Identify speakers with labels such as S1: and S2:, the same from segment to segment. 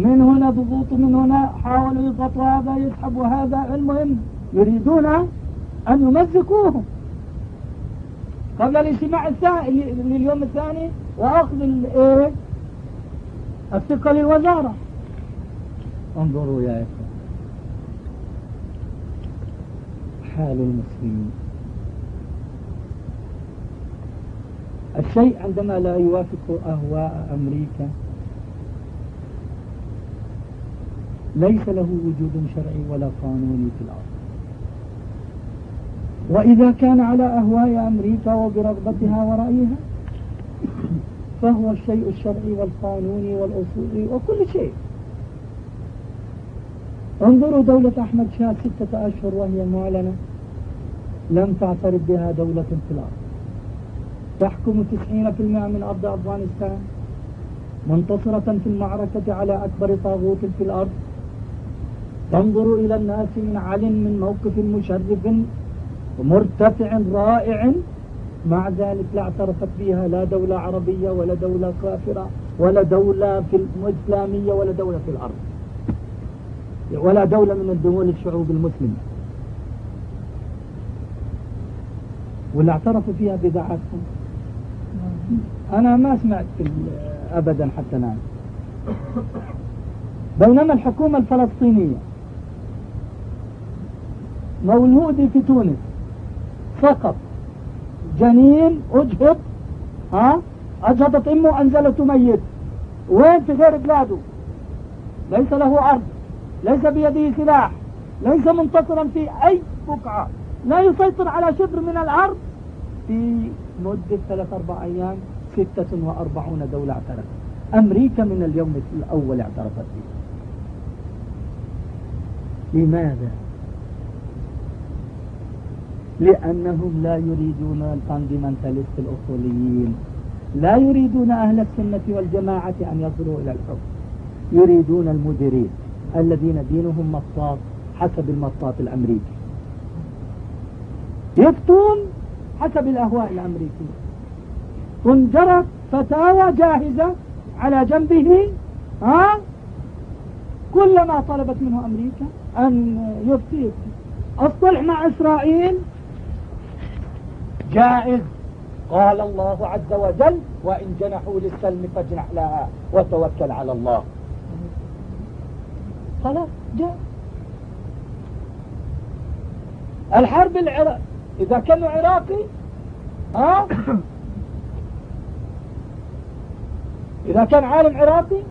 S1: من هنا ضغوط من هنا حاولوا يضغطوا هذا يسحبوا هذا. المهم يريدون أن يمزقوه. قبل الاجتماع الثاني لليوم الثاني وأخذ الايه الثقة للوزارة. انظروا يا إخوة. حال المسلمين. الشيء عندما لا يوافق أهواء أمريكا ليس له وجود شرعي ولا قانوني في الأرض. وإذا كان على أهواء أمريكا وبرغبتها ورأيها فهو الشيء الشرعي والقانوني والأصولي وكل شيء. انظروا دولة أحمد شاه ستة أشهر وهي معلنة. لم تعترف بها دولة في الأرض. تحكم تسعين في المئة من أرض أفغانستان. منتصرة في المعركة على أكبر طاغوت في الأرض. تنظر إلى الناس من عل من موقف مشرف ومرتفع رائع. مع ذلك لا اعترفت بها لا دولة عربية ولا دولة كافرة ولا دولة في الإسلامية ولا دولة في الأرض. ولا دولة من الدول الشعوب المسلمة. واللي اعترفوا فيها بدعاتهم أنا ما سمعت أبدا حتى الآن. بينما الحكومة الفلسطينية مولودي في تونس. سقط جنين أجهض ها؟ أجهضت أمه أنزلته ميت. وين في غير بلاده؟ ليس له عرض ليس بيده سلاح. ليس منتصرا في أي بقعة. لا يسيطر على شبر من الأرض. في مدة ثلاث أربع أيام ستة وأربعون دولة اعترفت. أمريكا من اليوم الأول اعترفت به لماذا؟ لأنهم لا يريدون الفاندمنتاليست الأصوليين. لا يريدون أهل السنة والجماعة أن يصلوا إلى الحكم. يريدون المديرين الذين دينهم مصاص حسب المصاص الأمريكي. يفتون حسب الأهواء الأمريكية. تنجرت فتاوى جاهزة على جنبه ها؟ كلما طلبت منه أمريكا أن يفتي الصلح مع إسرائيل جائز. قال الله عز وجل وإن جنحوا للسلم فاجنح لها وتوكل على الله. خلاص جاء الحرب العراق إذا كانوا عراقي ها؟ إذا كان عالم عراقي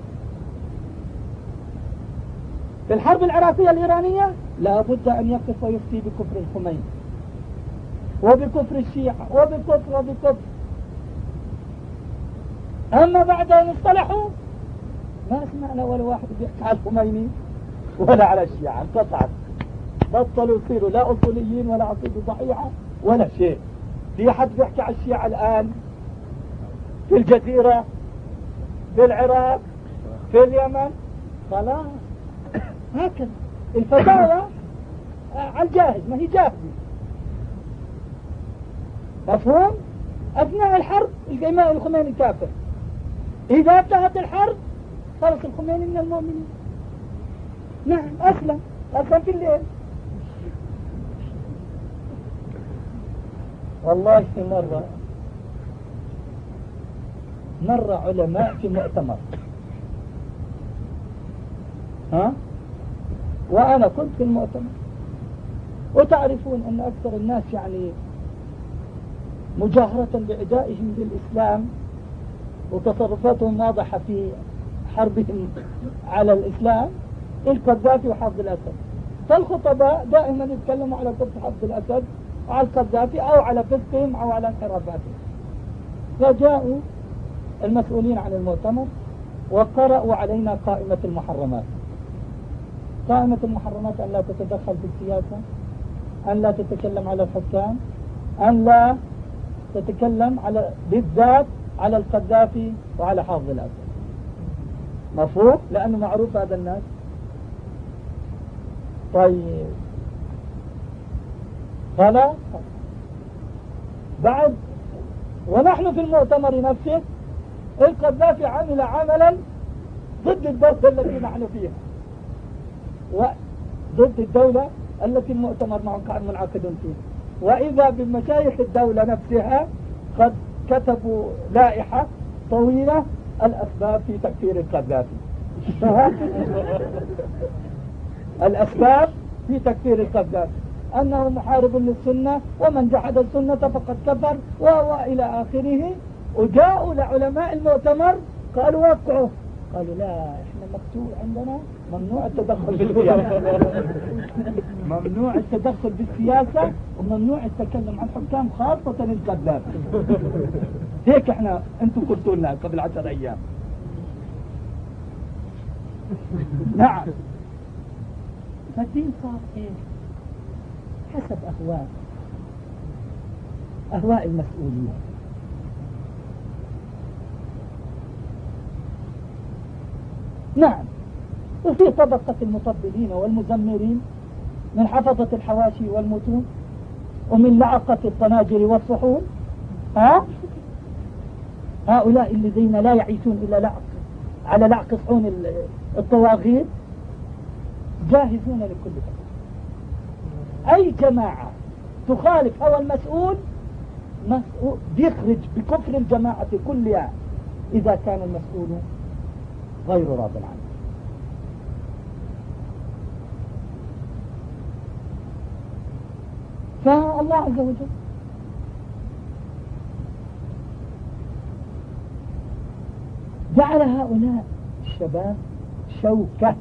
S1: في الحرب العراقية الإيرانية لابد أن يقف ويفتي بكفر الخميني وبكفر الشيعة وبكفر وبكفر. أما بعد أن اصطلحوا ما سمعنا ولا واحد بيحكي على الخميني ولا على الشيعة انقطعت بطلوا يصيروا لا أصوليين ولا عقيدة صحيحة ولا شيء. في حد بيحكي على الشيعة الآن؟ في الجزيرة؟ في العراق؟ في اليمن؟ خلاص. هكذا. الفتاوى على الجاهز ما هي جاهزة. مفهوم؟ أثناء الحرب الإمام الخميني كافر إذا انتهت الحرب خلص الخميني من المؤمنين. نعم أسلم أسلم في الليل. والله في مرة مرة علماء في مؤتمر. ها؟ وأنا كنت في المؤتمر. وتعرفون أن أكثر الناس يعني مجاهرة بإعدائهم للإسلام وتصرفاتهم واضحة في حربهم على الإسلام. القذافي وحافظ الأسد. فالخطباء دائما يتكلموا على قصة حافظ الأسد وعلى القذافي أو على فسقهم أو على انحرافاتهم فجاءوا المسؤولين عن المؤتمر وقرأوا علينا قائمة المحرمات. قائمة المحرمات أن لا تتدخل في السياسة أن لا تتكلم على الحكام أن لا تتكلم على بالذات على القذافي وعلى حافظ الأسد. مفهوم؟ لأنه معروف هذا الناس. طيب. خلاص بعد. ونحن في المؤتمر نفسه القذافي عمل عملا ضد الدولة التي نحن فيها. وضد الدولة التي المؤتمر معهم كان منعقد فيها. وإذا بمشايخ الدولة نفسها قد كتبوا لائحة طويلة الأسباب في تكفير القذافي. الأسباب في تكفير القذافي. أنه محارب للسنة ومن جحد السنة فقد كفر وإلى آخره. وجاءوا لعلماء المؤتمر قالوا وقعوا. قالوا لا مكتوب عندنا ممنوع التدخل بالسياسة ممنوع التدخل بالسياسة وممنوع التكلم عن حكام خاصة الكذاب. هيك إحنا أنتم قلتوا لنا قبل عشر أيام. نعم. فالدين صار إيه حسب أهواء. أهواء المسؤولين. نعم. وفي طبقة المطبلين والمزمرين من حفظة الحواشي والمتون ومن لعقة الطناجر والصحون ها؟ هؤلاء الذين لا يعيشون إلا لعق على لعق صحون الطواغيت جاهزون لكل فقر أي جماعة تخالف هوى المسؤول يخرج بكفر الجماعة كلها إذا كان المسؤول غير راض عنه فالله عز وجل جعل هؤلاء الشباب شوكة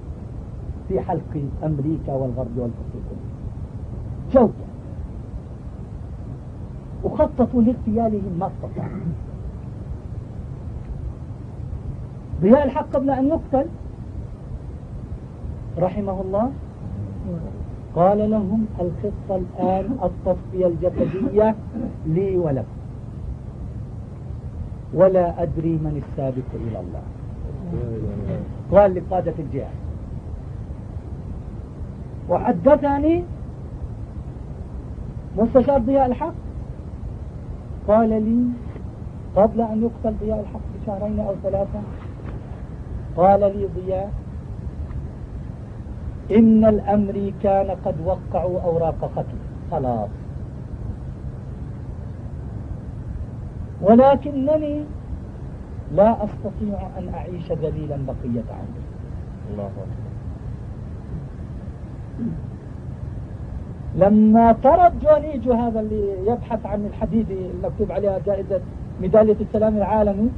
S1: في حلق أمريكا والغرب والكفر شوكة. وخططوا لاغتيالهم ما استطاعوا. ضياء الحق قبل أن يقتل رحمه الله. قال لهم الخطة الآن التصفية الجسدية لي ولكم. ولا أدري من السابق إلى الله. قال لقادة الجهاد. وحدثني مستشار ضياء الحق. قال لي قبل أن يقتل ضياء الحق بشهرين أو ثلاثة قال لي ضياء إن الأمريكان قد وقعوا أوراق قتل خلاص. ولكنني لا أستطيع أن أعيش ذليلا بقية عمري. الله أكبر. لما طرد جونيجو هذا اللي يبحث عن الحديد المكتوب عليها جائزة ميدالية السلام العالمي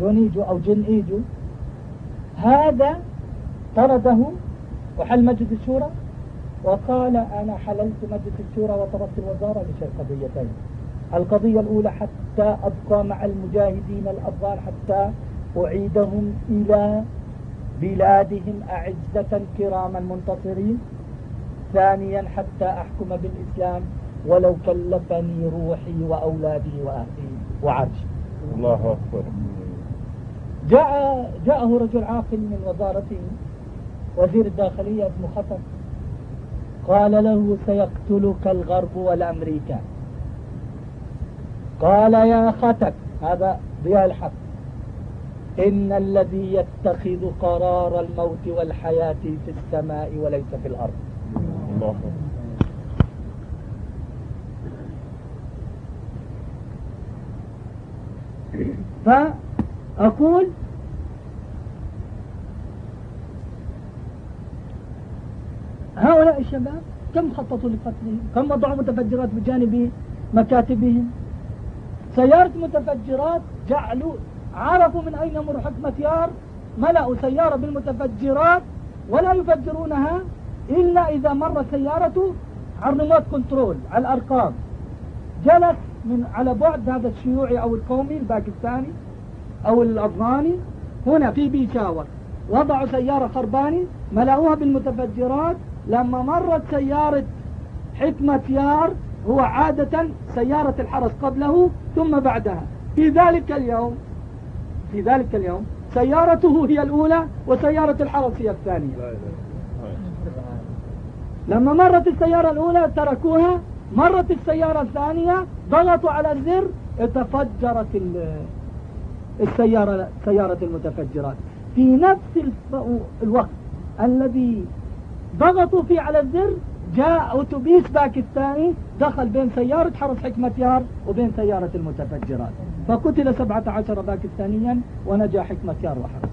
S1: جونيجو أو جن إيجو هذا طرده وحل مجلس الشورى وقال أنا حللت مجلس الشورى وطردت الوزارة لشيء قضيتين. القضية الأولى حتى أبقى مع المجاهدين الأفغان حتى أعيدهم إلى بلادهم أعزة كراما منتصرين ثانيا حتى أحكم بالإسلام ولو كلفني روحي وأولادي وأهلي وعرشي.
S2: الله أكبر.
S1: جاء جاءه رجل عاقل من وزارته وزير الداخلية ابن خطر قال له سيقتلك الغرب والأمريكا. قال يا خطك هذا ضياء الحق. إن الذي يتخذ قرار الموت والحياة في السماء وليس في الأرض. الله. فأقول هؤلاء الشباب كم خططوا لقتلهم؟ كم وضعوا متفجرات بجانب مكاتبهم؟ سيارة متفجرات جعلوا عرفوا من أين يمر حكمتيار ملأوا سيارة بالمتفجرات ولا يفجرونها إلا إذا مر سيارته على ال remote control على الأرقام. جلس من على بعد هذا الشيوعي أو القومي الباكستاني أو الأفغاني هنا في بيشاور. وضعوا سيارة خرباني ملأوها بالمتفجرات. لما مرت سيارة حكمة يار هو عادة سيارة الحرس قبله ثم بعدها. في ذلك اليوم في ذلك اليوم سيارته هي الأولى وسيارة الحرس هي الثانية. لما مرت السيارة الأولى تركوها مرت السيارة الثانية ضغطوا على الزر تفجرت السيارة سيارة المتفجرات. في نفس الوقت الذي ضغطوا فيه على الزر جاء أتوبيس باكستاني دخل بين سيارة حرس حكمة يار وبين سيارة المتفجرات. فقتل سبعة عشر باكستانيا ونجا حكمة يار وحرس.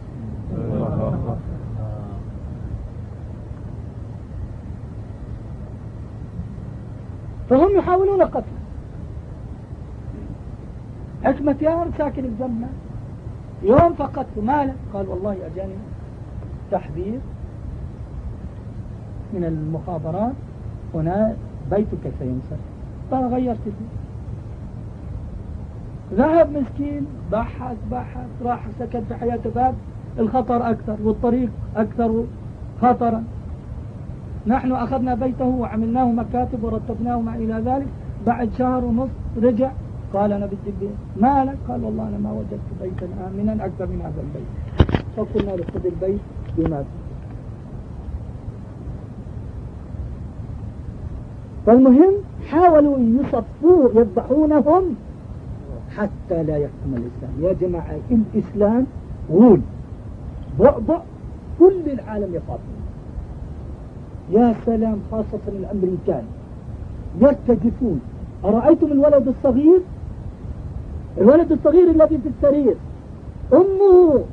S1: فهم يحاولون قتله حكمة يار ساكن الجنة يوم فقدت ماله. قال والله أجاني تحذير من المخابرات هنا بيتك سينسر فغيرت فيه. ذهب مسكين بحث بحث راح سكن في حياة باب الخطر أكثر والطريق أكثر خطرا. نحن أخذنا بيته وعملناه مكاتب ورتبناه ما إلى ذلك. بعد شهر ونصف رجع قال أنا البيت ما لك قال والله أنا ما وجدت بيتا آمنا أكثر من هذا البيت. فقلنا له خذ البيت بما فالمهم حاولوا يصفوه يذبحونهم حتى لا يحكم الإسلام. يا جماعة الإسلام غول بعبع كل العالم يخاف يا سلام خاصة الأمريكان. يرتجفون أرأيتم الولد الصغير؟ الولد الصغير الذي في السرير. أمه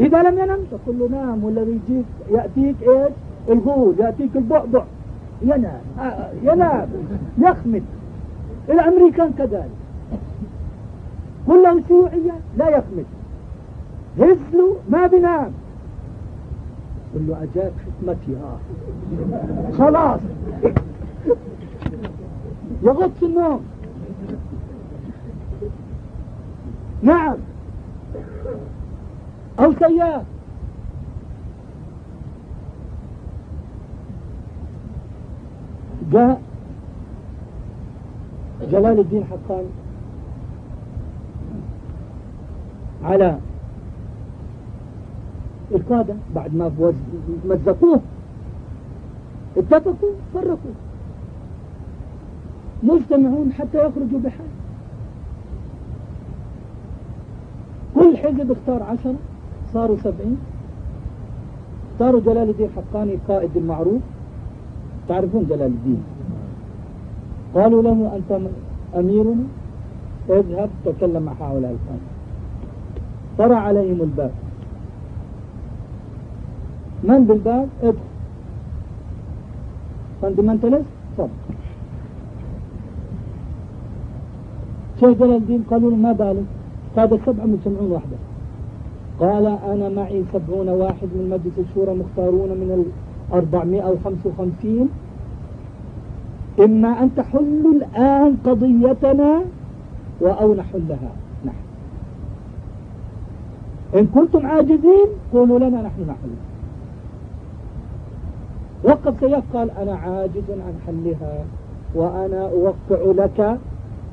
S1: إذا لم ينم تقول له نام والذي يجيك يأتيك إيش؟ الغول يأتيك البعبع. ينام آه، ينام يخمد. الأمريكان كذلك. كلهم شيوعية لا يخمد. هزلوا ما بنام. قل له أجاب حكمتي آه. خلاص. يغط النوم. نعم. أو سياف جاء جلال الدين حقان على القادة بعد ما مزقوه اتفقوا فرقوا. مجتمعون حتى يخرجوا بحال كل حزب اختار عشرة صاروا سبعين. اختاروا جلال الدين حقاني القائد المعروف. تعرفون جلال الدين؟ قالوا له أنت أميرنا اذهب تكلم مع هؤلاء القادة طرع عليهم الباب. من بالباب؟ ادخل فاندمنتالست صب. شيخ جلال الدين قالوا له ما بالك؟ قاد السبعة مجتمعون واحدة. قال أنا معي سبعون واحد من مجلس الشورى مختارون من الأربعمائة وخمسة وخمسين. إما أن تحلوا الآن قضيتنا أو نحلها. نحن. إن كنتم عاجزين قولوا لنا نحن نحلها وقف سيف قال أنا عاجز عن حلها وأنا أوقع لك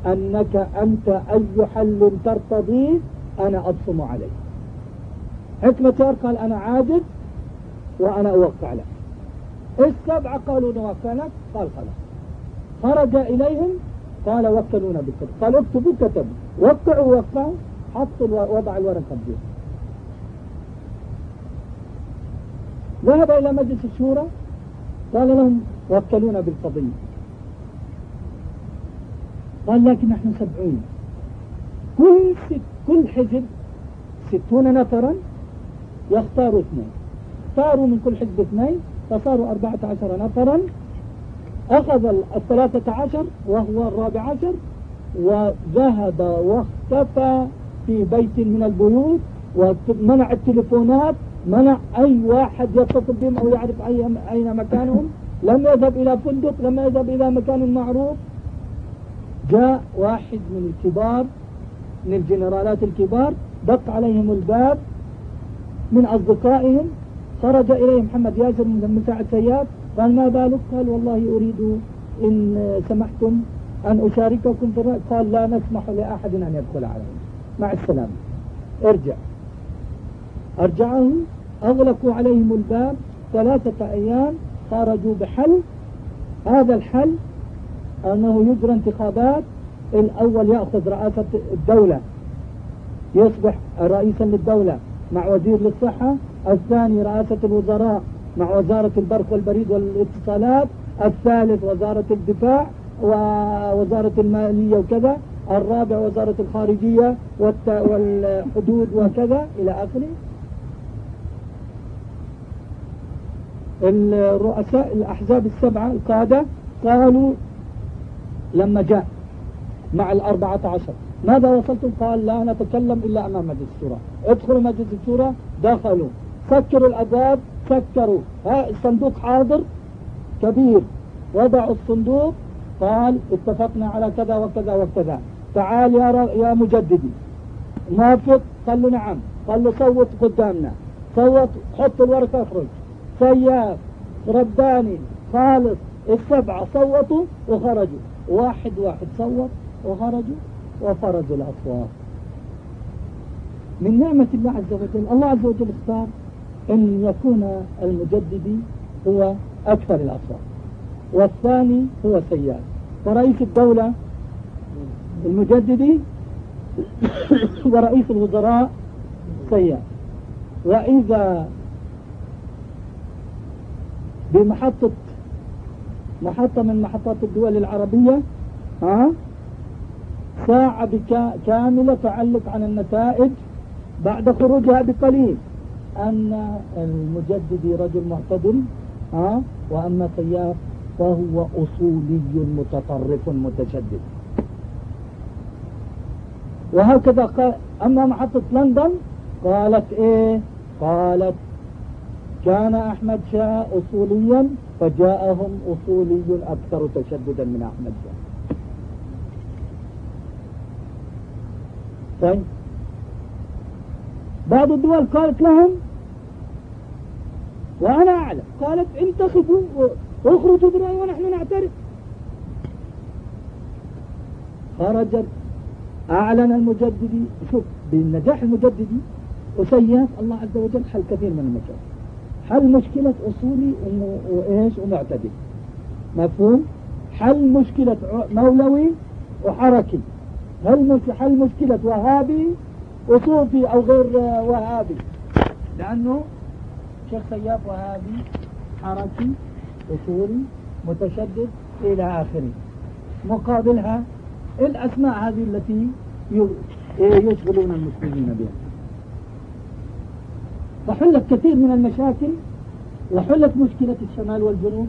S1: أنك أنت أي حل ترتضيه أنا أبصم عليه حكمة قال أنا عاجز وأنا أوقع لك. السبعة قالوا نوقع لك قال خلاص. خرج إليهم قال وكلونا بالكتب. قال اكتبوا كتبوا وقعوا وقعوا حط وضع الورقة بيه ذهب إلى مجلس الشورى قال لهم وكلونا بالقضية. قال لكن نحن سبعون. كل ست كل حزب ستون نفرا يختاروا اثنين. اختاروا من كل حزب اثنين فصاروا أربعة عشر نفرا. أخذ الثلاثة عشر وهو الرابع عشر وذهب واختفى في بيت من البيوت ومنع التليفونات منع أي واحد يتصل بهم أو يعرف أي أين مكانهم. لم يذهب إلى فندق لم يذهب إلى مكان معروف. جاء واحد من الكبار من الجنرالات الكبار دق عليهم الباب من أصدقائهم خرج إليه محمد ياسر من مساعد سياد قال ما بالك؟ قال والله أريد إن سمحتم أن أشارككم في الرأي. قال لا نسمح لأحد أن يدخل علينا. مع السلامة. ارجع. أرجعه أغلقوا عليهم الباب ثلاثة أيام خرجوا بحل. هذا الحل أنه يجرى انتخابات الأول يأخذ رئاسة الدولة يصبح رئيسا للدولة مع وزير للصحة الثاني رئاسة الوزراء مع وزارة البرق والبريد والاتصالات الثالث وزارة الدفاع ووزارة المالية وكذا الرابع وزارة الخارجية والحدود وكذا إلى آخره. الرؤساء الأحزاب السبعة القادة قالوا لما جاء مع الأربعة عشر. ماذا وصلتم؟ قال لا نتكلم إلا أمام مجلس الشورى. ادخلوا مجلس الشورى دخلوا. سكروا الأبواب سكروا. ها الصندوق حاضر؟ كبير. وضعوا الصندوق قال اتفقنا على كذا وكذا وكذا. تعال يا, يا مجددي. موافق؟ قال له نعم. قال له صوت قدامنا. صوت حط الورقة أخرج. سياف رباني خالص. السبعة صوتوا وخرجوا. واحد واحد صوت وخرجوا وفرجوا الأصوات من نعمة الله عز وجل الله عز وجل اختار أن يكون المجددي هو أكثر الأصوات والثاني هو سياد. ورئيس الدولة المجددي ورئيس الوزراء سياد. وإذا بمحطة محطة من محطات الدول العربية ها؟ ساعة كاملة تعلق عن النتائج بعد خروجها بقليل. أن المجدد رجل معتدل ها؟ وأما سياف فهو أصولي متطرف متشدد. وهكذا قال أما محطة لندن قالت إيه؟ قالت كان أحمد شاه أصوليا فجاءهم أصولي أكثر تشددا من أحمد شاه. طيب. بعض الدول قالت لهم وأنا أعلم قالت انتخبوا واخرجوا برأي ونحن نعترف. خرجت أعلن المجددي شوف بالنجاح المجددي وسيف الله عز وجل حل كثير من المشاكل. حل مشكلة أصولي وإيش ومعتدل. مفهوم؟ حل مشكلة مولوي وحركي. هل حل مشكلة وهابي وصوفي أو غير وهابي؟ لأنه شيخ سياف وهابي حركي أصولي متشدد إلى آخره. مقابلها الأسماء هذه التي يشغلون المسلمين بها. فحلت كثير من المشاكل وحلت مشكلة الشمال والجنوب.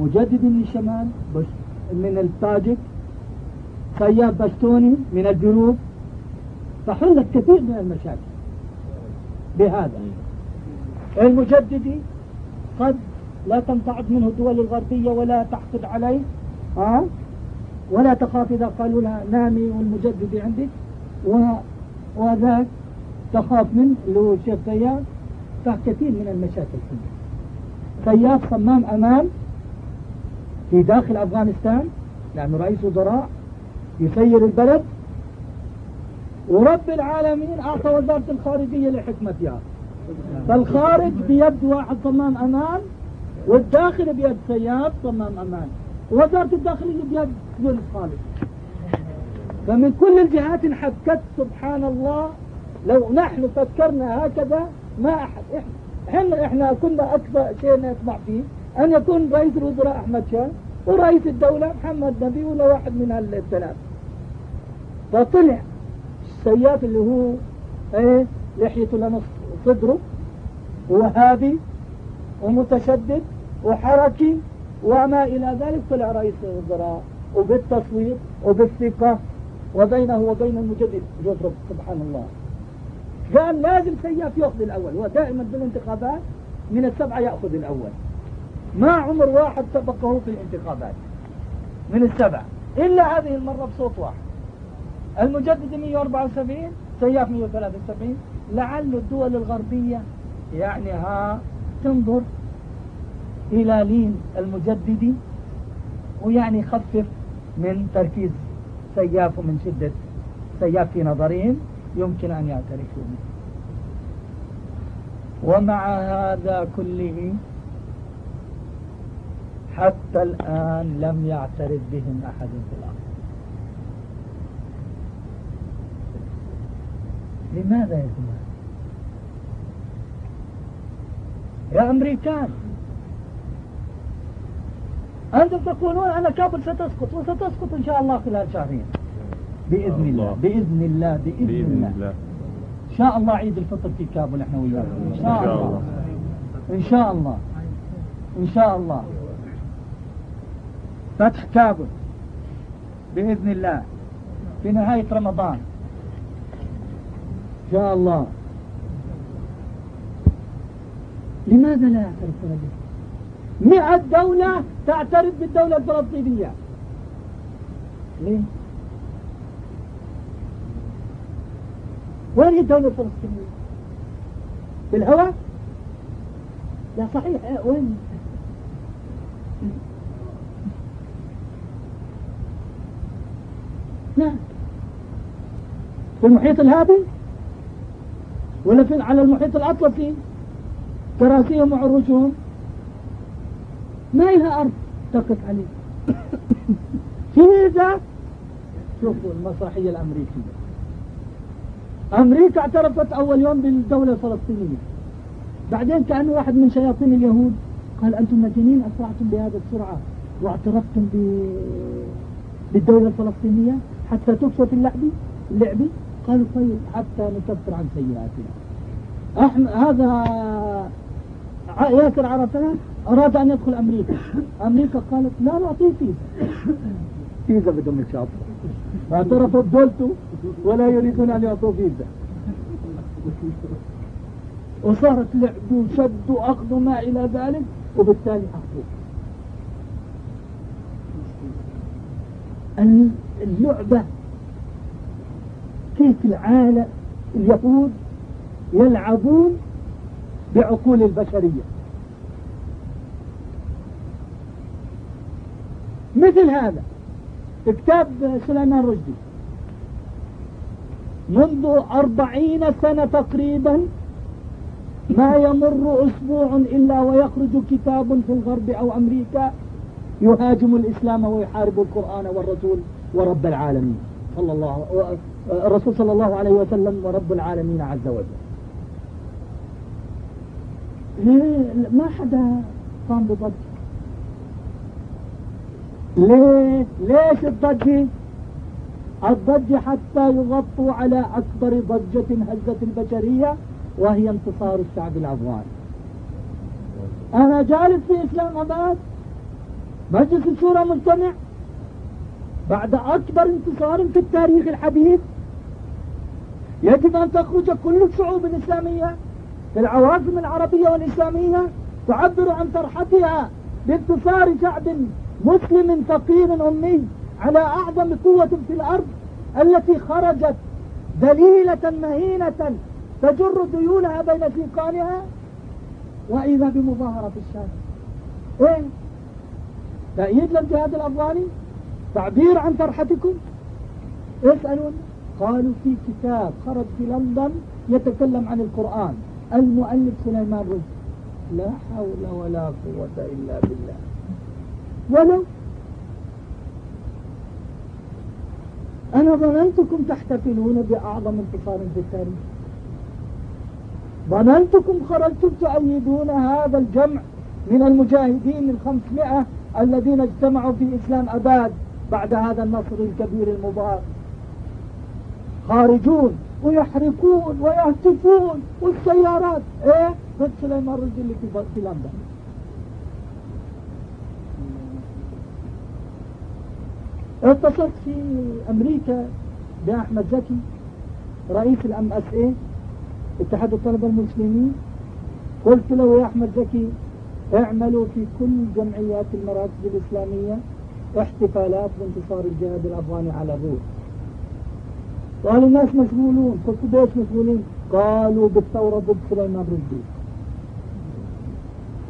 S1: مجدد من الشمال من التاجك. سياب بشتوني من الجنوب. فحلت كثير من المشاكل بهذا. المجددي قد لا تنتعد منه الدول الغربية ولا تحقد عليه. ها؟ ولا تخاف إذا قالوا لها نامي والمجدد عندك. وذاك تخاف منه اللي هو الشيخ سياف كثير من المشاكل. سياف صمام أمان في داخل أفغانستان لأنه رئيس وزراء يسير البلد. ورب العالمين أعطى وزارة الخارجية لحكمتها فالخارج بيد واحد صمام أمان والداخل بيد سياف صمام أمان وزارة الداخلية بيد يونس خالد. فمن كل الجهات انحكت سبحان الله لو نحن فكرنا هكذا ما أحد. إحنا إحنا كنا أكثر شيء نسمع فيه؟ أن يكون رئيس الوزراء أحمد شاه ورئيس الدولة محمد نبي ولا واحد من الثلاث. فطلع السياف اللي هو إيه لحيته لنص صدره وهابي ومتشدد وحركي وما إلى ذلك طلع رئيس الوزراء. وبالتصويت وبالثقة وبينه وبين المجدد جزر سبحان الله. قال لازم سياف يأخذ الأول. ودائما بالانتخابات من السبعة يأخذ الأول. ما عمر واحد سبقه في الانتخابات من السبعة. إلا هذه المرة بصوت واحد. المجدد 174 سياف 173 لعل الدول الغربية يعني ها تنظر إلى لين المجددي ويعني خفف من تركيز سياف ومن شدة سياف في نظرهم. يمكن أن يعترفوا به ومع هذا كله حتى الآن لم يعترف بهم أحد في الأرض. لماذا يا جماعة؟ يا أمريكان أنتم تقولون أن كابل ستسقط وستسقط إن شاء الله خلال شهرين. بإذن الله. بإذن الله بإذن, بإذن الله. الله. إن شاء الله عيد الفطر في كابل إحنا وياكم. إن شاء الله. إن شاء الله. إن شاء الله. فتح كابل. بإذن الله. في نهاية رمضان. إن شاء الله. لماذا لا يعترفون به مئة دولة تعترف بالدولة الفلسطينية. ليه؟ وين الدولة الفلسطينية في الهواء لا صحيح. وين؟ نعم. في المحيط الهادي؟ ولا في على المحيط الأطلسي؟ كراسيهم وعروشهم ما لها أرض تقف عليه فيزا شوفوا المسرحية الأمريكية. أمريكا اعترفت أول يوم بالدولة الفلسطينية. بعدين كأنه واحد من شياطين اليهود قال أنتم مجانين أسرعتم بهذه السرعة واعترفتم بالدولة الفلسطينية حتى تكسر اللعبة اللعبة قالوا طيب حتى نكفر عن سيئاتنا. أحم... هذا ياسر عرفة أراد أن يدخل أمريكا. أمريكا قالت لا نعطيه فيزا. فيزا بدون الشاطر اعترفوا بدولته ولا يريدون أن يعطوا فيزا. وصارت لعب وشد وأخذ ما إلى ذلك وبالتالي أخذوا اللعبة كيف العالم اليهود يلعبون بعقول البشرية؟ مثل هذا كتاب سليمان رشدي. منذ أربعين سنة تقريبا ما يمر أسبوع إلا ويخرج كتاب في الغرب أو أمريكا يهاجم الإسلام ويحارب القرآن والرسول ورب العالمين. صلى الله الرسول صلى الله عليه وسلم ورب العالمين عز وجل. ما حدا قام بضجة؟ ليه ليش الضجة؟ الضجة حتى يغطوا على أكبر ضجة هزت البشرية وهي انتصار الشعب الأفغاني أنا جالس في إسلام أباد؟ مجلس الشورى مجتمع بعد أكبر انتصار في التاريخ الحديث يجب أن تخرج كل الشعوب الإسلامية في العواصم العربية والإسلامية تعبر عن فرحتها بانتصار شعب مسلم فقير أمي. على أعظم قوة في الأرض التي خرجت دليلة مهينة تجر ديولها بين سيقانها وإذا بمظاهرة في الشارع. إيه؟ تأييد للجهاد الأفغاني؟ تعبير عن فرحتكم اسألون. قالوا في كتاب خرج في لندن يتكلم عن القرآن. المؤلف سليمان رشد. لا حول ولا قوة إلا بالله. ولو أنا ظننتكم تحتفلون بأعظم انتصار في التاريخ ظننتكم خرجتم تؤيدون هذا الجمع من المجاهدين الخمسمائة الذين اجتمعوا في إسلام أباد بعد هذا النصر الكبير المبارك. خارجون ويحرقون ويهتفون والسيارات. إيه؟ ضد سليمان اللي في لندن. اتصلت في أمريكا بأحمد زكي رئيس الام اس اي اتحاد الطلبة المسلمين. قلت له يا أحمد زكي اعملوا في كل جمعيات المراكز الإسلامية احتفالات بانتصار الجهاد الأفغاني على الروس. قالوا الناس مشغولون قلت ليش مشغولين. قالوا بالثورة ضد سليمان رشدي.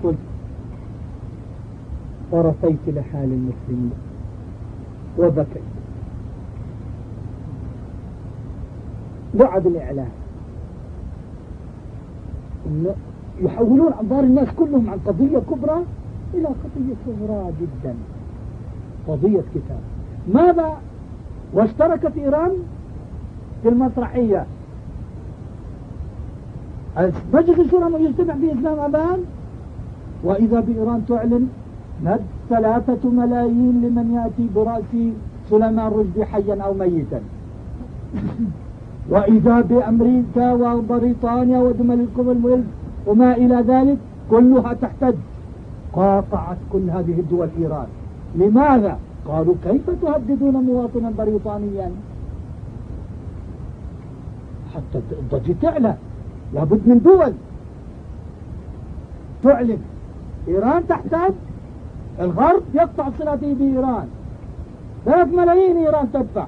S1: قلت ورثيت لحال المسلمين. وبكيت بعد الإعلام يحولون أنظار الناس كلهم عن قضية كبرى إلى قضية صغرى جدا. قضية كتاب. ماذا واشتركت إيران في المسرحية؟ مجلس الشورى يجتمع في إسلام أبان وإذا بإيران تعلن مد ثلاثة ملايين لمن يأتي برأس سليمان رشدي حيا أو ميتا. وإذا بأمريكا وبريطانيا ودول الكومنولث وما إلى ذلك كلها تحتج. قاطعت كل هذه الدول إيران. لماذا؟ قالوا كيف تهددون مواطنا بريطانيا؟ حتى الضجة تعلى. لابد من دول تعلن. إيران تحتاج الغرب يقطع صلته بإيران ثلاث ملايين إيران تدفع.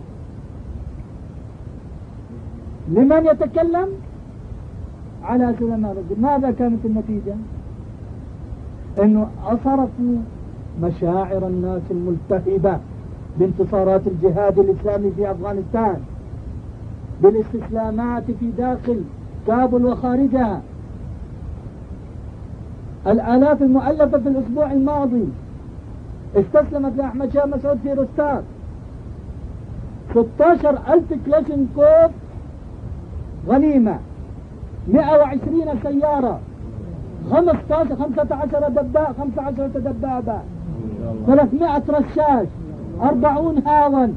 S1: لمن يتكلم؟ على سليمان الرجل ماذا كانت النتيجة؟ أنه اثرت مشاعر الناس الملتهبة بانتصارات الجهاد الإسلامي في أفغانستان بالاستسلامات في داخل كابل وخارجها. الالاف المؤلفة في الأسبوع الماضي استسلمت لأحمد شاه مسعود في رستاق. 16 ألف كلاشنكوف غنيمة. 120 سيارة. 15 15 دبابة 15 دبابة. 300 رشاش. 40 هاون.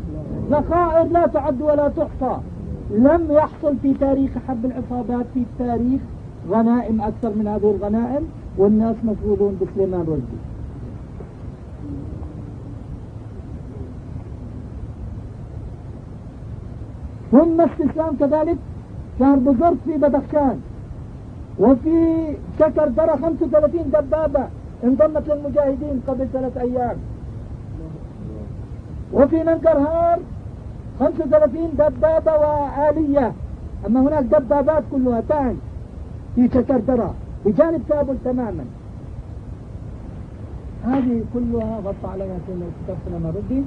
S1: ذخائر لا تعد ولا تحصى. لم يحصل في تاريخ حرب العصابات في التاريخ غنائم أكثر من هذه الغنائم والناس مشغولون بسليمان رشدي. ثم استسلام كذلك؟ شهر بزرگ في بدخشان. وفي شكر درة 35 دبابة انضمت للمجاهدين قبل ثلاث أيام. وفي ننقرهار 35 دبابة وآلية. أما هناك دبابات كلها تانك في شكر درة بجانب كابل تماما. هذه كلها غطى عليها كتاب سليمان ردي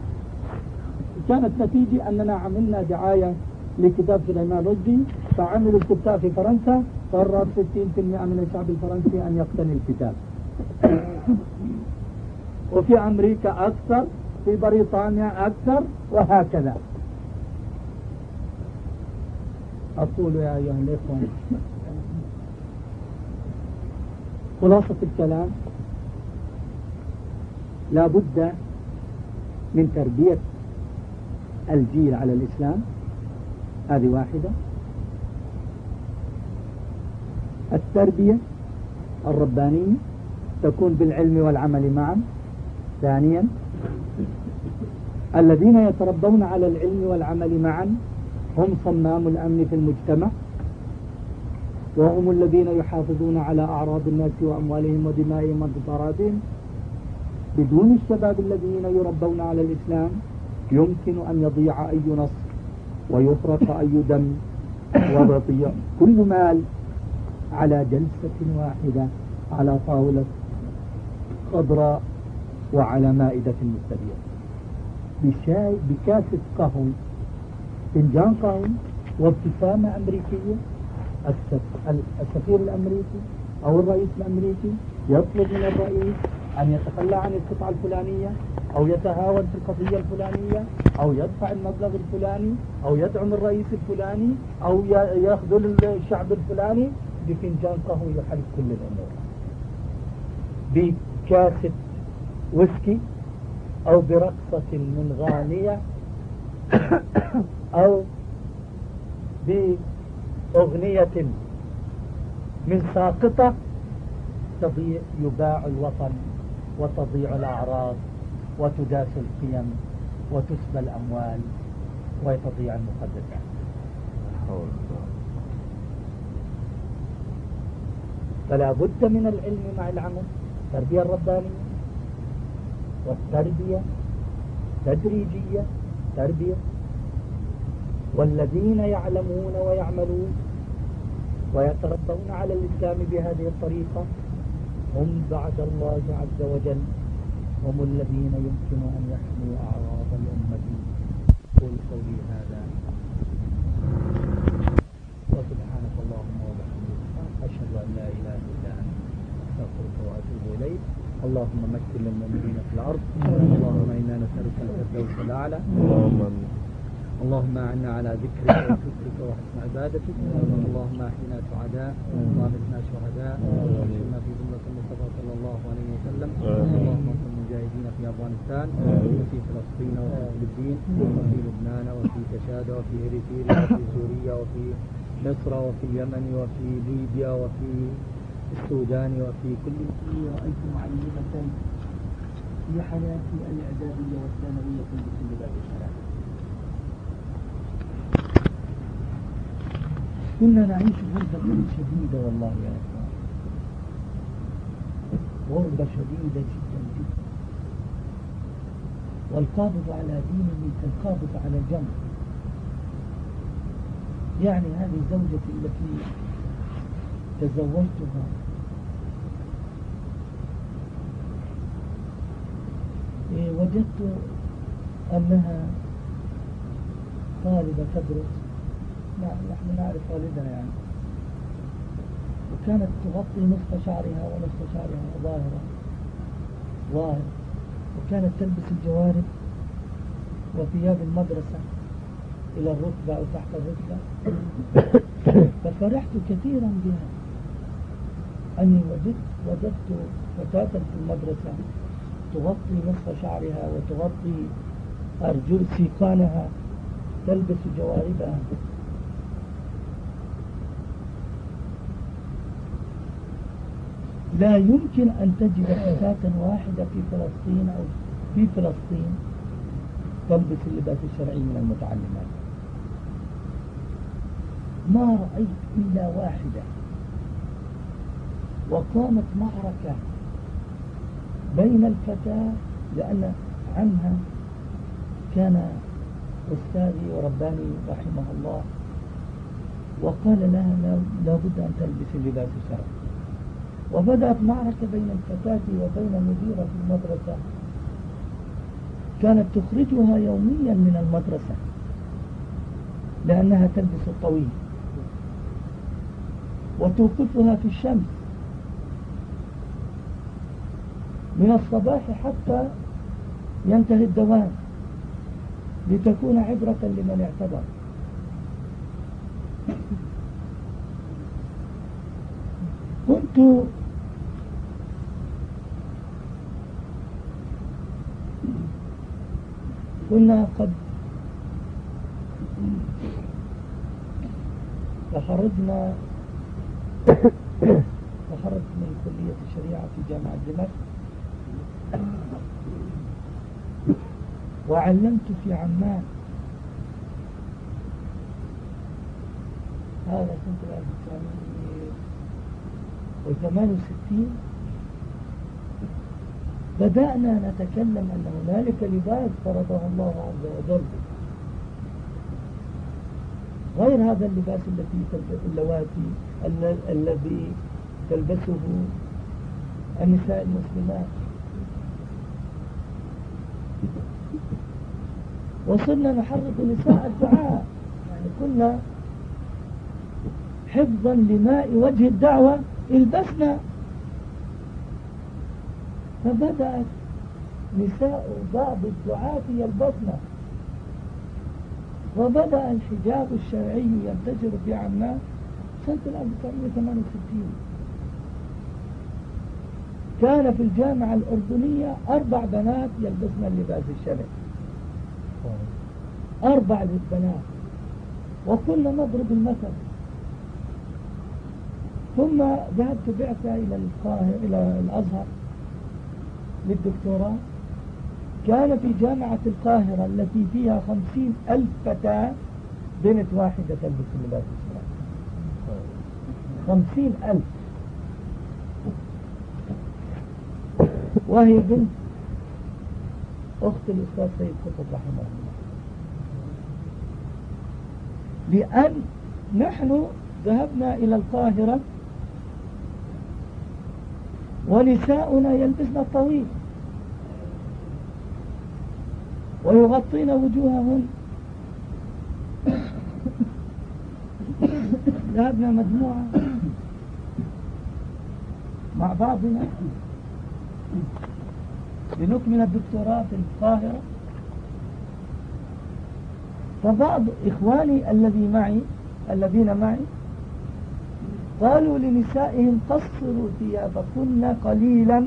S1: كانت نتيجة أننا عملنا دعاية لكتاب سليمان رشدي فعملوا الكتاب في فرنسا قرر 60% من الشعب الفرنسي أن يقتني الكتاب. وفي أمريكا أكثر في بريطانيا أكثر وهكذا. أقول يا أيها الإخوة خلاصة الكلام لا بد من تربية الجيل على الإسلام. هذه واحدة. التربية الربانية تكون بالعلم والعمل معا. ثانيا الذين يتربون على العلم والعمل معا هم صمام الأمن في المجتمع. وهم الذين يحافظون على أعراض الناس وأموالهم ودمائهم وانتصاراتهم بدون الشباب الذين يربون على الإسلام يمكن أن يضيع أي نص ويفرق أي دم وبطيء. كل مال على جلسة واحدة على طاولة خضراء وعلى مائدة مستديرة. بشاي بكاسة قهوة. فنجان قهوة وابتسامة أمريكية. السفير الأمريكي أو الرئيس الأمريكي يطلب من الرئيس أن يتخلى عن القطعة الفلانية. أو يتهاون في القضية الفلانية أو يدفع المبلغ الفلاني أو يدعم الرئيس الفلاني أو يخذل الشعب الفلاني بفنجان قهوة يحل كل الأمور. بكاسة ويسكي أو برقصة من غانية أو بأغنية من ساقطة يباع الوطن وتضيع الأعراض. وتداس القيم وتسبى الأموال وتضيع المقدسات. فلا بد من العلم مع العمل التربية الربانية والتربية تدريجية تربية. والذين يعلمون ويعملون ويتربون على الإسلام بهذه الطريقة هم بعد الله عز وجل. هم الذين يمكن أن يحموا أعراض الأمة. قل قولي هذا. وسبحانك اللهم وبحمدك. أشهد أن لا إله إلا أنت. أستغفرك وأتوب إليك. اللهم مكن للمؤمنين في الأرض. اللهم إنا نسألك الفردوس الأعلى. اللهم أعنا على ذكرك وشكرك وحسن عبادتك. اللهم أحينا سعداء وأمتنا شهداء. وأرشدنا في ذمة المصطفى صلى الله عليه
S2: في أفغانستان وفي فلسطين وفي فلسطين وفي لبنان وفي تشاد وفي إريتريا وفي سوريا وفي مصر وفي اليمن وفي ليبيا وفي السودان وفي كل
S1: رأيت معلمة في حياتي الإعدادية والثانوية تلبس لباس كنا نعيش غربة شديدة والله يا أخوان غربة شديدة جدا جدا. والقابض على دينه كالقابض على جنب يعني هذه زوجتي التي تزوجتها. إيه، وجدت أنها طالبة تدرس. نحن نعرف والدنا يعني. وكانت تغطي نصف شعرها ونصف شعرها ظاهرة. ظاهر. وكانت تلبس الجوارب وثياب المدرسة إلى الركبة أو تحت الركبة. ففرحت كثيرا بها. أني وجدت وجدت فتاة في المدرسة تغطي نصف شعرها وتغطي أرجل سيقانها تلبس جواربها لا يمكن أن تجد فتاة واحدة في فلسطين أو في فلسطين تلبس اللباس الشرعي من المتعلمات. ما رأيت إلا واحدة. وقامت معركة بين الفتاة لأن عمها كان أستاذي ورباني رحمه الله. وقال لها لابد أن تلبس اللباس الشرعي. وبدأت معركة بين الفتاة وبين مديرة المدرسة. كانت تخرجها يوميا من المدرسة لأنها تلبس الطويل. وتوقفها في الشمس من الصباح حتى ينتهي الدوام لتكون عبرة لمن اعتبر. كنت كنا قد تخرجنا تخرجت من كلية الشريعة في جامعة دمشق. وعلمت في عمان. هذا كنت 1968 بدأنا نتكلم أن هنالك لباس فرضه الله عز وجل. غير هذا اللباس التي اللواتي الذي تلبسه النساء المسلمات. وصلنا نحرض نساء الدعاء. يعني كنا حفظا لماء وجه الدعوة البسنا فبدأت نساء بعض الدعاة يلبسن وبدأ الحجاب الشرعي ينتشر في عمان سنة 1968 كان في الجامعة الأردنية أربع بنات يلبسن اللباس الشرعي. أربع بنات وكنا نضرب المثل. ثم ذهبت بعثة إلى القاهرة إلى الأزهر. للدكتوراه كان في جامعة القاهرة التي فيها خمسين ألف فتاة بنت واحدة تلبس اللباس الإسلامي خمسين ألف. وهي بنت أخت الأستاذ سيد قطب رحمه الله. لأن نحن ذهبنا إلى القاهرة ونساؤنا يلبسن الطويل ويغطين وجوههن. ذهبنا مجموعة. مع بعضنا. لنكمل الدكتوراه في القاهرة. فبعض إخواني الذي معي الذين معي قالوا لنسائهم قصروا ثيابكن قليلا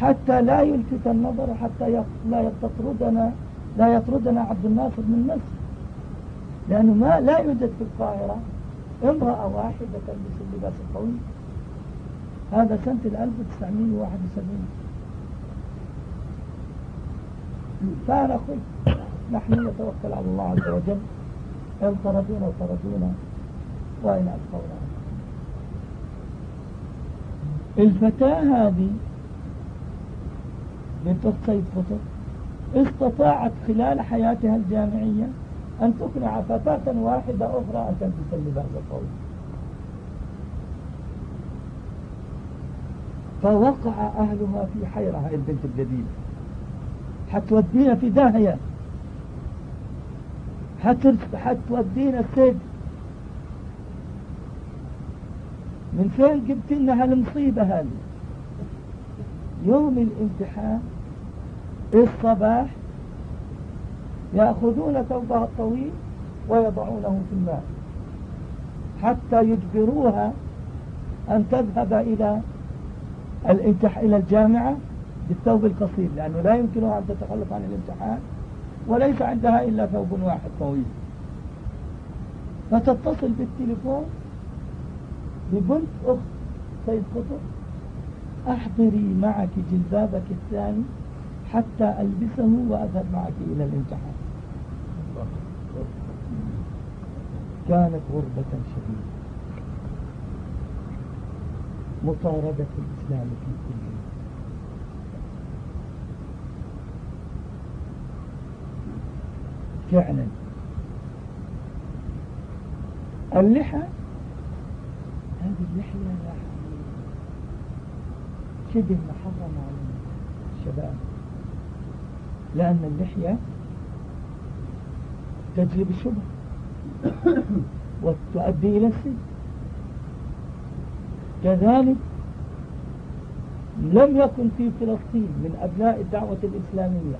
S1: حتى لا يلفت النظر حتى لا تطردنا لا يطردنا عبد الناصر من مصر لأنه ما لا يوجد في القاهرة امرأة واحدة تلبس اللباس الطويل. هذا سنة 1971 فأنا قلت نحن نتوكل على الله عز وجل. إن طردونا طردونا. وإن أبقونا. الفتاة هذه بنت أخت سيد قطب استطاعت خلال حياتها الجامعية أن تقنع فتاة واحدة أخرى أن تلبس اللباس الطويل فوقع أهلها في حيرة هاي البنت الجديدة. حتودينا في داهية. حتودينا السجن. من فين جبت لنا هالمصيبة هذه؟ يوم الامتحان الصباح يأخذون ثوبها الطويل ويضعونه في الماء حتى يجبروها أن تذهب إلى الامتح إلى الجامعة بالثوب القصير لأنه لا يمكنها أن تتخلف عن الامتحان وليس عندها إلا ثوب واحد طويل. فتتصل بالتليفون ببنت أخت سيد قطب أحضري معك جلبابك الثاني حتى ألبسه وأذهب معك إلى الامتحان. كانت غربة شديدة. مطاردة الإسلام في كل فعلا. اللحى هذه اللحية يا شبه محرمة على الشباب. لأن اللحية تجلب الشبه وتؤدي إلى السجن. كذلك لم يكن في فلسطين من أبناء الدعوة الإسلامية.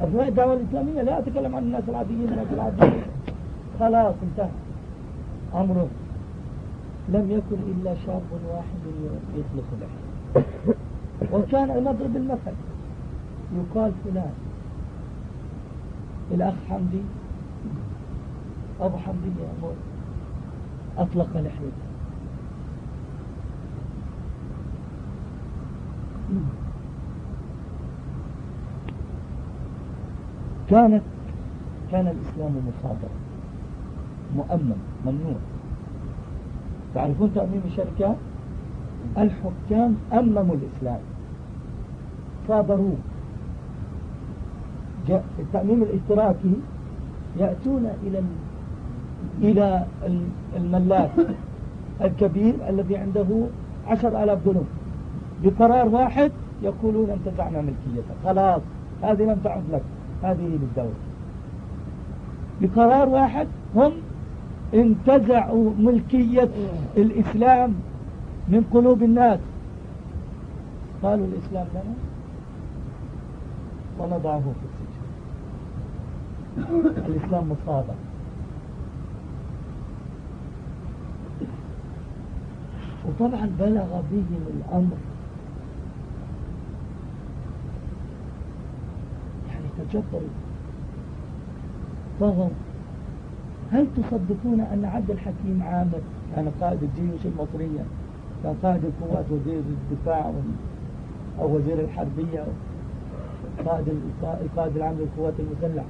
S1: أبناء الدعوة الإسلامية لا أتكلم عن الناس العاديين الناس العاديين. خلاص انتهى. أمره لم يكن إلا شاب واحد يطلق له. وكان نضرب المثل يقال فلان. الأخ حمدي أبو حمدي يا أطلق لحيته. كانت كان الإسلام مصادرة مؤمن ممنوع. تعرفون تأميم الشركات الحكام أمموا الإسلام. صادروه التأميم الإشتراكي يأتون إلى إلى الملاك الكبير الذي عنده عشر آلاف دنوب بقرار واحد يقولون انتزعنا ملكيتك. خلاص هذه لم تعد لك. هذه للدولة. بقرار واحد هم انتزعوا ملكية الإسلام من قلوب الناس. قالوا الإسلام لنا ونضعه في السجن. الإسلام مصادر وطبعا بلغ بهم الأمر. يعني تجبروا. طغوا. هل تصدقون أن عبد الحكيم عامر كان قائد الجيوش المصرية؟ كان قائد القوات وزير الدفاع أو وزير الحربية قائد القائد العام للقوات المسلحة.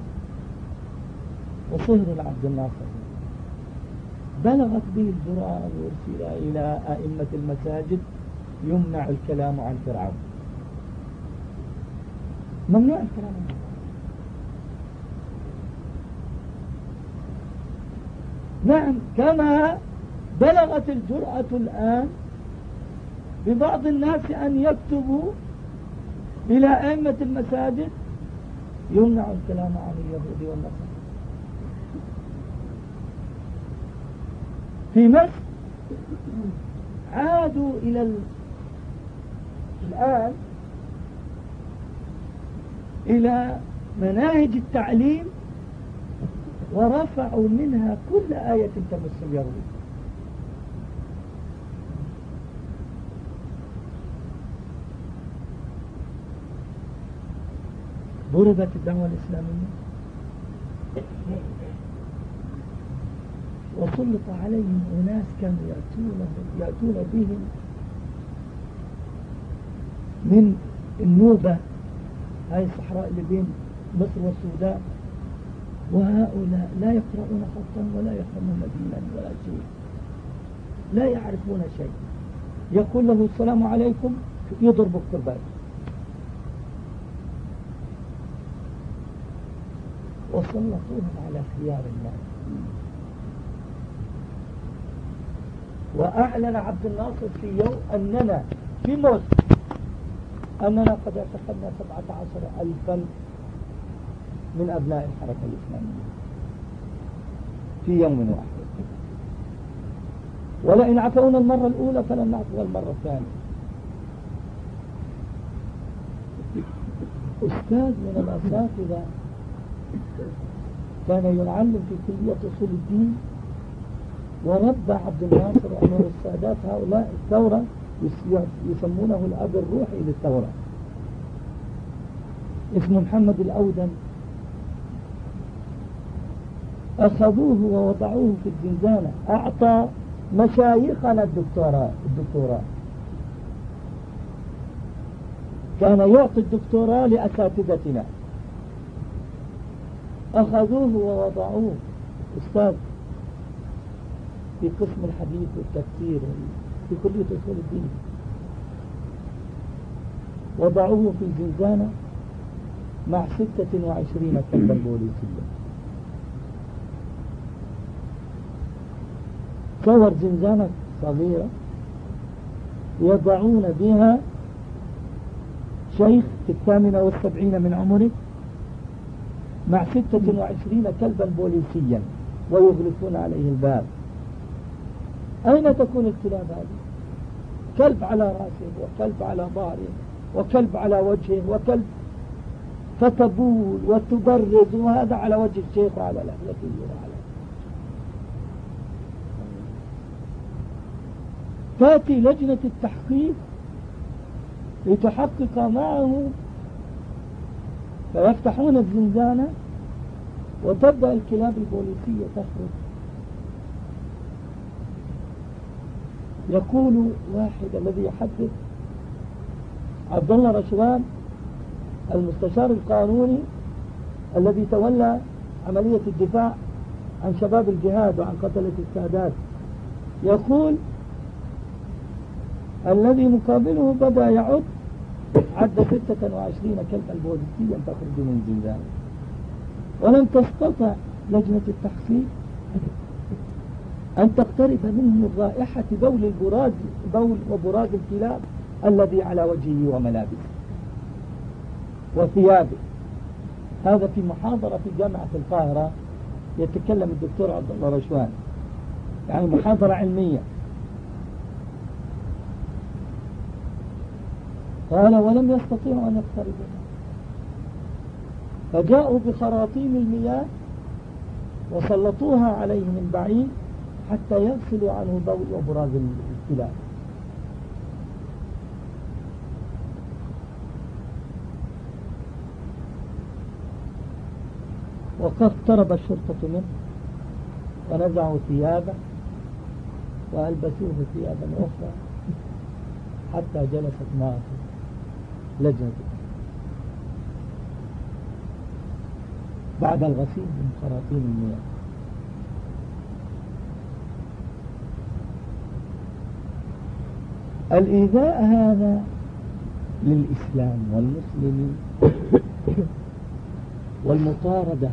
S1: وصهر العبد الناصر. بلغت به الجرأة أن يرسل إلى أئمة المساجد يمنع الكلام عن فرعون. ممنوع الكلام عن نعم كما بلغت الجرأة الآن ببعض الناس أن يكتبوا إلى أئمة المساجد يمنع الكلام عن اليهود والنصارى. في مصر عادوا إلى الآن إلى مناهج التعليم ورفعوا منها كل آية تمس اليهود ضربت الدعوة الإسلامية. وسلط عليهم أناس كانوا يأتون يأتون بهم من النوبة هاي الصحراء اللي بين مصر والسودان. وهؤلاء لا يقرؤون خطا ولا يفهمون دينا ولا شيء لا يعرفون شيء. يقول له السلام عليكم يضربك بالباب وسلطوهم على خيار الناس وأعلن عبد الناصر في يوم أننا في مصر أننا قد اعتقدنا سبعة عشر ألفا من أبناء الحركة الإسلامية. في يوم واحد. ولئن عفونا المرة الأولى فلن نعفو المرة الثانية. أستاذ من الأساتذة كان يعلم في كلية أصول الدين وربى عبد الناصر أمير السادات هؤلاء الثورة يسمونه الأب الروحي للثورة. اسمه محمد الأودن. أخذوه ووضعوه في الزنزانة أعطى مشايخنا الدكتوراه الدكتوراه كان يعطي الدكتوراه لأساتذتنا. أخذوه ووضعوه. أستاذ في قسم الحديث والتفسير في كلية أصول الدين. وضعوه في الزنزانة مع ستة وعشرين كلبا بوليسيا صور زنزانة صغيرة يضعون بها شيخ في الثامنة والسبعين من عمره مع ستة وعشرين كلبا بوليسيا ويغلقون عليه الباب. أين تكون الكلاب هذه؟ كلب على رأسه وكلب على ظهره وكلب على وجهه وكلب فتبول وتبرد وهذا على وجه الشيخ وعلى لحيته وعلى تأتي لجنة التحقيق لتحقق معه فيفتحون الزنزانة وتبدأ الكلاب البوليسية تخرج. يقول واحد الذي يحدث عبد الله رشوان المستشار القانوني الذي تولى عملية الدفاع عن شباب الجهاد وعن قتلة السادات. يقول الذي مقابله بدأ يعد عد 26 كلبا بوليسيا تخرج من زنزانه ولم تستطع لجنة التحقيق أن تقترب منه الرائحة بول البراز بول وبراز الكلاب الذي على وجهه وملابسه وثيابه. هذا في محاضرة في جامعة القاهرة يتكلم الدكتور عبد الله رشوان. يعني محاضرة علمية. قال ولم يستطيعوا أن يقتربوا. فجاءوا بخراطيم المياه وسلطوها عليه من بعيد حتى يغسلوا عنه بول وبراز الكلاب وقد اقترب الشرطة منه ونزعوا ثيابه وألبسوه ثيابا أخرى حتى جلست معه. لجنة بعد الغسيل من خراطيم المياه. الإيذاء هذا للإسلام والمسلمين والمطاردة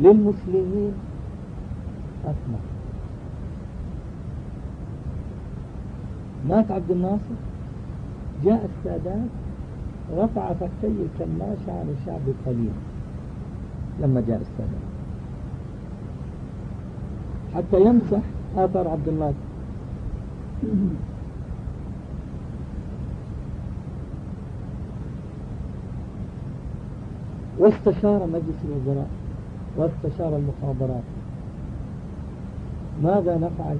S1: للمسلمين أثمر مات عبد الناصر؟ جاء السادات رفع فكي الكماشة عن الشعب قليلا لما جاء السادات. حتى يمسح آثار عبد الناصر واستشار مجلس الوزراء واستشار المخابرات. ماذا نفعل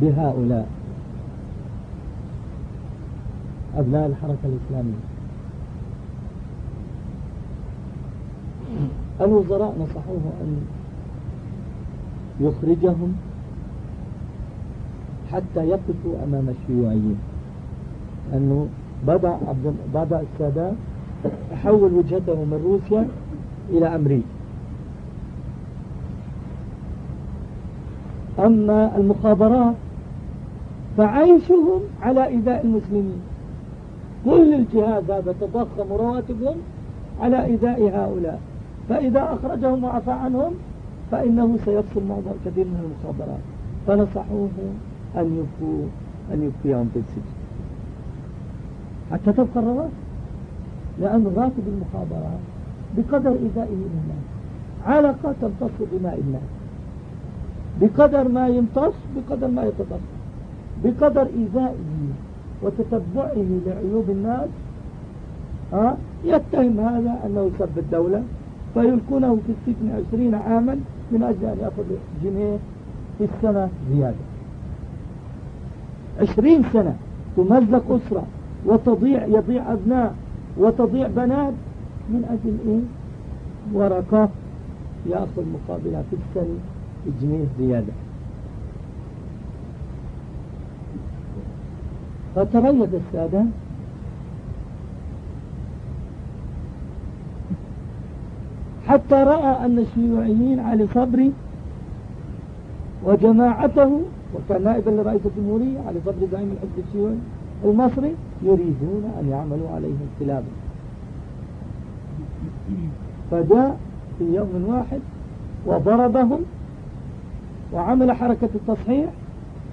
S1: بهؤلاء؟ أبناء الحركة الإسلامية. الوزراء نصحوه أن يخرجهم حتى يقفوا أمام الشيوعيين. أنه بدأ عبد بدأ السادات يحول وجهته من روسيا إلى أمريكا. أما المخابرات فعيشهم على إيذاء المسلمين. كل الجهاد هذا تضخم رواتبهم على إيذاء هؤلاء. فإذا أخرجهم وعفى عنهم فإنه سيفصل معظم كثير من المخابرات. فنصحوه أن يبقوا أن يبقيهم في السجن. حتى تبقى الرواتب. لأن راتب المخابرات بقدر إيذائه للناس علقة تمتص دماء الناس بقدر ما يمتص بقدر ما يتضخم. بقدر إيذائه وتتبعه لعيوب الناس ها؟ يتهم هذا أنه سب الدولة فيلقونه في السجن عشرين عاما من أجل أن يأخذ جنيه في السنة زيادة. عشرين سنة تمزق أسرة وتضيع يضيع أبناء وتضيع بنات من أجل إيه؟ ورقة يأخذ مقابلها في السنة جنيه زيادة. فتريد السادة. حتى رأى أن الشيوعيين علي صبري وجماعته وكان نائبا لرئيس الجمهورية علي صبري زعيم الحزب الشيوعي المصري يريدون أن يعملوا عليه انقلابا فجاء في يوم واحد وضربهم وعمل حركة التصحيح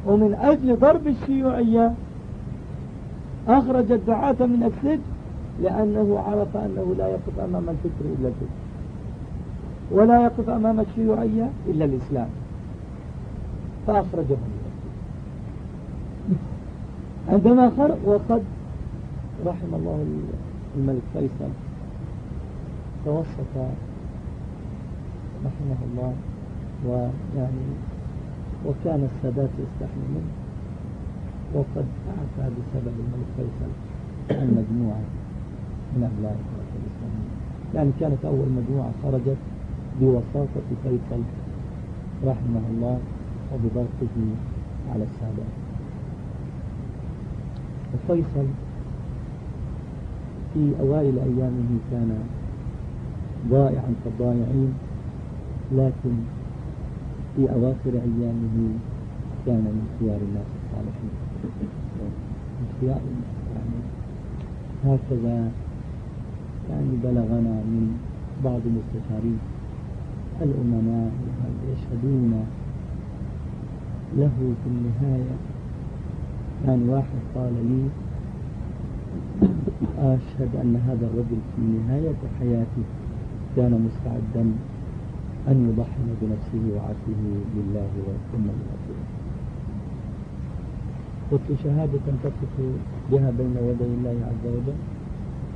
S1: ومن أجل ضرب الشيوعية أخرج الدعاة من السجن لأنه عرف أنه لا يقف أمام الفكر إلا الفكر ولا يقف أمام الشيوعية إلا الإسلام. فأخرجهم عندما خرج وقد رحم الله الملك فيصل توسط رحمه الله ويعني وكان السادات يستحمل منه وقد أعفى بسبب الملك فيصل عن مجموعة من أبناء الحركة الإسلامية يعني كانت أول مجموعة خرجت بوساطة فيصل رحمه الله وبضغطه على السادات وفيصل في أوائل أيامه كان ضائعا كالضائعين لكن في أواخر أيامه كان من خيار الناس الصالحين. يعني هكذا يعني بلغنا من بعض المستشارين الأمناء يشهدون له في النهاية. يعني واحد قال لي أشهد أن هذا الرجل في نهاية حياته كان مستعدا أن يضحي بنفسه وعفه لله ثم لرسوله قلت شهادة تقف بها بين يدي الله عز وجل.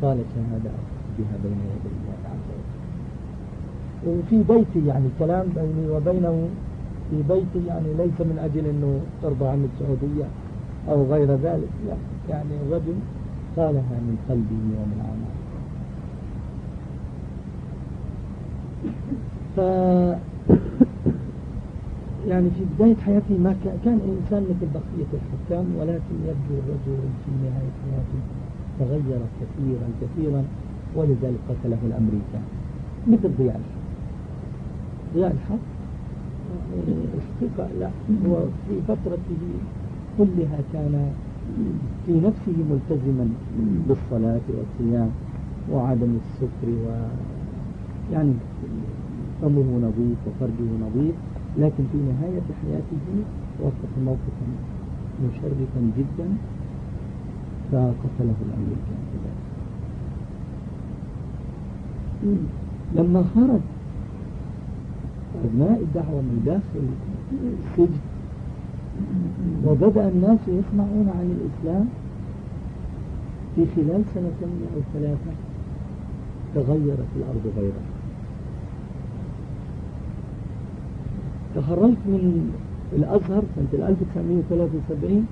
S1: قال شهادة بها بين يدي الله عز وجل. وفي بيتي يعني كلام بيني وبينه في بيتي يعني ليس من أجل أنه ترضى عن السعودية أو غير ذلك. لا يعني رجل قالها من قلبه ومن عمله ف يعني في بداية حياته ما كان إنسان مثل بقية الحكام ولكن يبدو الرجل في نهاية حياته تغير كثيرا كثيرا ولذلك قتله الأمريكان مثل ضياء الحق. ضياء الحق الثقة لا هو في فترته كلها كان في نفسه ملتزما بالصلاة والصيام وعدم السكر و يعني فمه نظيف وفرجه نظيف. لكن في نهاية حياته وقف موقفا مشرفا جدا فقتله الأمريكان لما خرج أبناء الدعوة من داخل السجن وبدأ الناس يسمعون عن الإسلام في خلال سنتين أو ثلاثة تغيرت الأرض غيرها تخرجت من الأزهر سنة 1973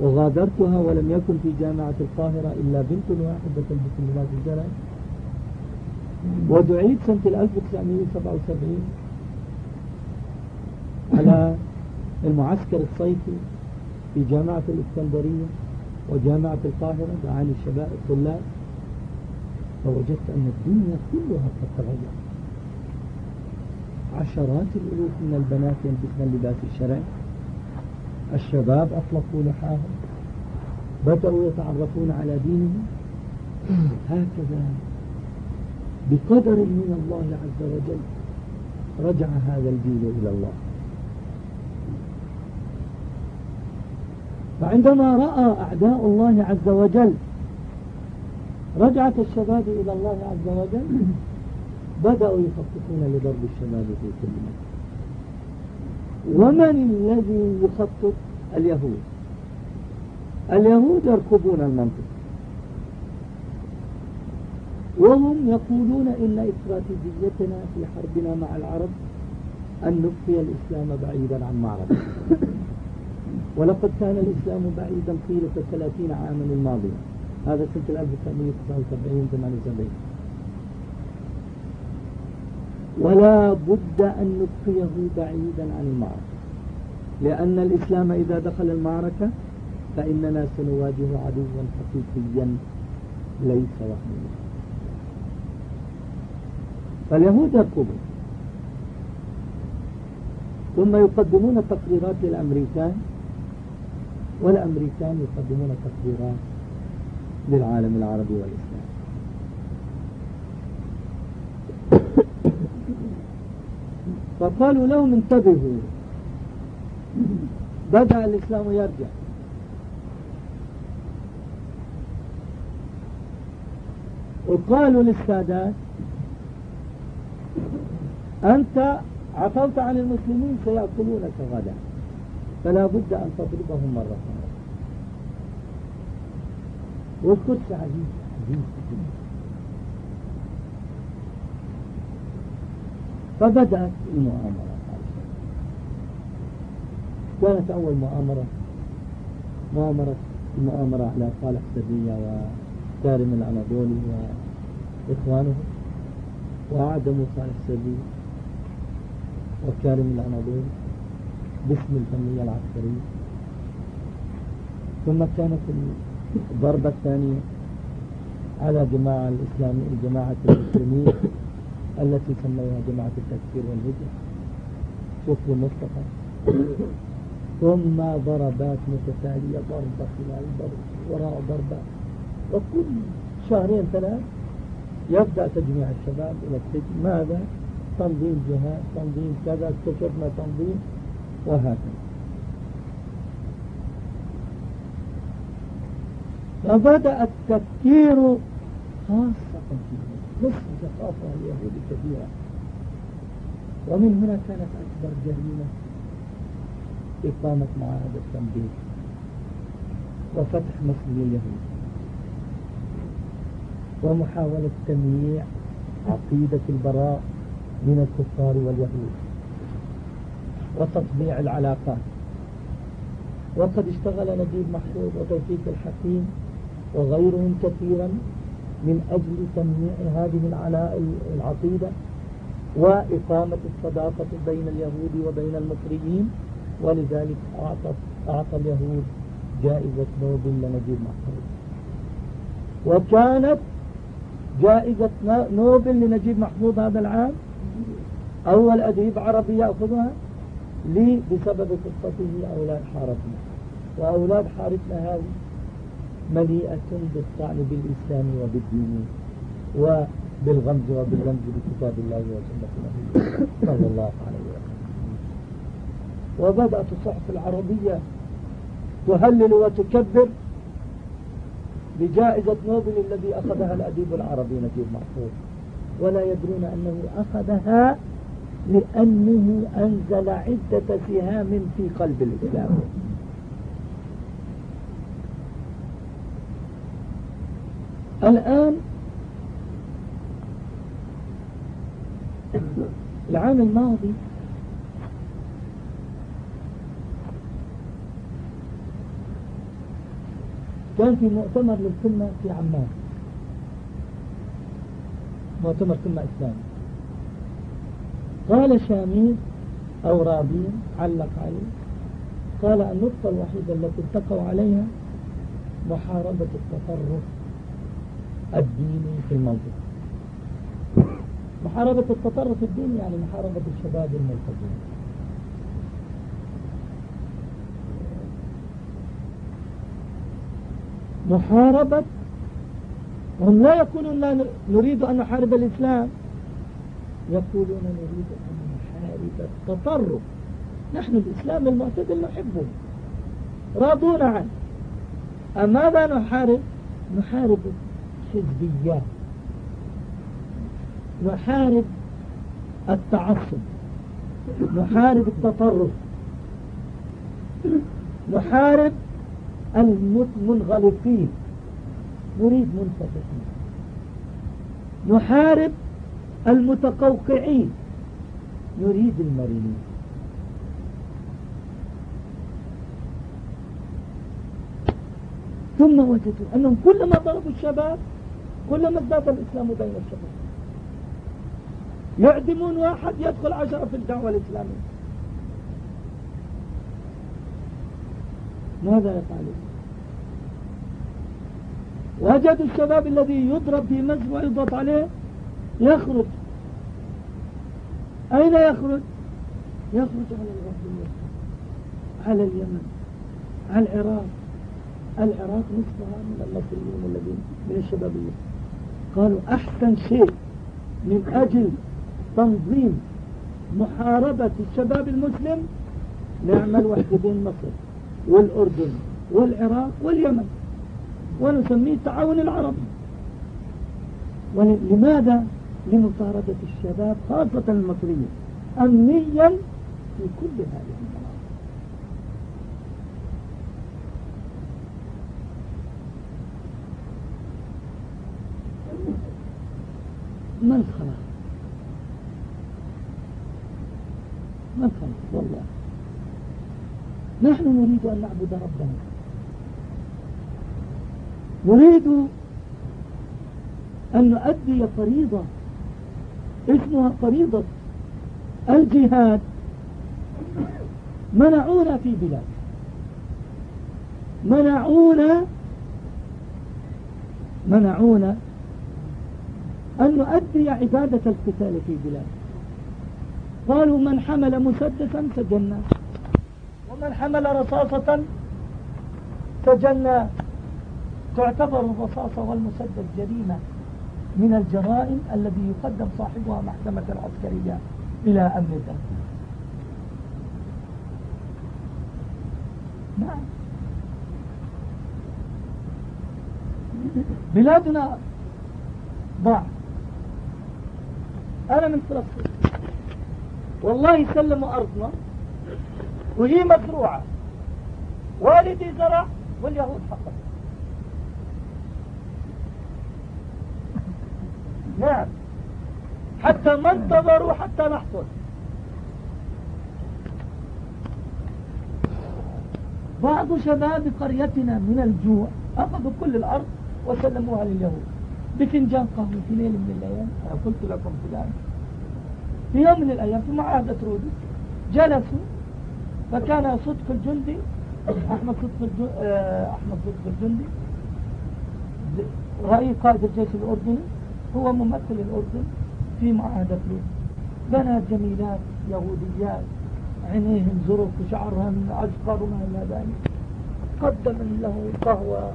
S1: وغادرتها ولم يكن في جامعة القاهرة إلا بنت واحدة تلبس لباس الجرس ودعيت سنة 1977 على المعسكر الصيفي في جامعة الإسكندرية وجامعة القاهرة دعاني الشباب الطلاب. فوجدت أن الدنيا كلها قد تغيرت عشرات الألوف من البنات يلبسن اللباس الشرعي الشباب أطلقوا لحاهم بدأوا يتعرفون على دينهم. هكذا بقدر من الله عز وجل رجع هذا الجيل إلى الله. فعندما رأى أعداء الله عز وجل رجعة الشباب إلى الله عز وجل. بدأوا يخططون لضرب الشباب في مكان. ومن الذي يخطط؟ اليهود. اليهود يركبون المنطق وهم يقولون إن استراتيجيتنا في حربنا مع العرب أن نبقي الإسلام بعيدا عن معركة. ولقد كان الإسلام بعيدا طيلة ثلاثين عاما الماضية. هذا سنة 1979 78 ولا بد أن نبقيه بعيدا عن المعركة. لأن الإسلام إذا دخل المعركة فإننا سنواجه عدوا حقيقيا ليس وهميا فاليهود يركضون. ثم يقدمون تقريرات للأمريكان والأمريكان يقدمون تقريرات للعالم العربي والإسلام فقالوا لهم انتبهوا. بدأ الإسلام يرجع. وقالوا للسادات أنت عفوت عن المسلمين سيأكلونك غدا. فلا بد أن تضربهم مرة أخرى. والقدس عزيز عزيز فبدأت المؤامرة. كانت أول مؤامرة مؤامرة المؤامرة على صالح سرية وكارم الأناضولي وإخوانه وأعدموا صالح سرية وكارم الأناضولي باسم الفنية العسكرية. ثم كانت الضربة الثانية على جماعة الإسلامية جماعة المسلمين. التي سموها جماعة التكفير والهجرة. شوفوا المصطفى. ثم ضربات متتالية ضربة خلال ضربة وراء ضربة. وكل شهرين ثلاث يبدأ تجميع الشباب إلى السجن. ماذا؟ تنظيم جهات تنظيم كذا اكتشفنا تنظيم وهكذا. فبدأ التفكير خاصة في نصف ثقافة اليهود كبيرة ومن هنا كانت أكبر جريمة إقامة معاهدة تنبيه وفتح مصر لليهود ومحاولة تمييع عقيدة البراء من الكفار واليهود وتطبيع العلاقات. وقد اشتغل نجيب محفوظ وتوفيق الحكيم وغيرهم كثيرا من أجل تمنيع هذه العقيدة وإقامة الصداقة بين اليهود وبين المصريين ولذلك أعطى, أعطى اليهود جائزة نوبل لنجيب محفوظ وكانت جائزة نوبل لنجيب محفوظ هذا العام أول أديب عربي يأخذها لي بسبب قصته أولاد حارتنا. وأولاد حارتنا هذه مليئة بالطعن بالإسلام وبالدين وبالغمز وباللمز بكتاب الله وسنة نبيه صلى الله عليه وسلم. وبدأت الصحف العربية تهلل وتكبر بجائزة نوبل الذي أخذها الأديب العربي نجيب محفوظ. ولا يدرون أنه أخذها لأنه أنزل عدة سهام في قلب الإسلام. الآن العام الماضي كان في مؤتمر للقمة في عمان. مؤتمر قمة إسلامي قال شاميس أو رابين علق عليه قال النقطة الوحيدة التي اتقوا عليها محاربة التطرف. الديني في المنطقة. محاربة التطرف الديني يعني محاربة الشباب الملتزمين. محاربة هم لا يقولون لا نريد أن نحارب الإسلام. يقولون نريد أن نحارب التطرف. نحن الإسلام المعتدل نحبه. راضون عنه. ماذا نحارب؟ نحارب الحزبيات نحارب التعصب نحارب التطرف نحارب المنغلقين. نريد منفتحين. نحارب المتقوقعين. نريد المرنين ثم وجدوا أنهم كلما ضربوا الشباب كلما ازداد الإسلام بين الشباب يعدمون واحد يدخل عشرة في الدعوة الإسلامية. ماذا يفعلون؟ وجدوا الشباب الذي يضرب في مسجد ويضغط عليه يخرج. أين يخرج؟ يخرج على الغرب على اليمن. على العراق. العراق نصفها من المصريين الذين من الشبابية قالوا أحسن شيء من أجل تنظيم محاربة الشباب المسلم نعمل وحدة بين مصر والأردن والعراق واليمن ونسميه التعاون العربي ولماذا لمطاردة الشباب خاصة المصريين أمنيا في كل هذه الخلاص ما الخلاص والله. نحن نريد أن نعبد ربنا. نريد أن نؤدي فريضة اسمها فريضة الجهاد. منعونا في بلاد. منعونا منعونا أن نؤدي عبادة القتال في بلاد. قالوا من حمل مسدسا سجنا ومن حمل رصاصة سجنا تعتبر الرصاصة والمسدس جريمة من الجرائم الذي يقدم صاحبها محكمة عسكرية إلى أمن الدولة. نعم. بلادنا ضاع أنا من فلسطين والله سلموا أرضنا وهي مزروعة. والدي زرع واليهود فقط نعم. حتى ما انتظروا حتى نحصل بعض شباب قريتنا من الجوع أخذوا كل الأرض وسلموها لليهود. بفنجان قهوة في ليلة من الأيام. أنا قلت لكم فلان في يوم من الأيام في معاهدة رودي جلسوا. فكان صدق الجندي أحمد صدق آه، أحمد صدق الجندي رئيس قائد الجيش الأردني هو ممثل الأردن في معاهدة لود بنات جميلات يهوديات عينيهم زرق وشعرهم أصفر وما إلى ذلك. قدم له قهوة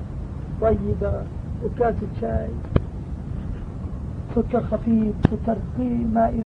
S1: طيبة وكاسة شاي. سكر خفيف سكر ماء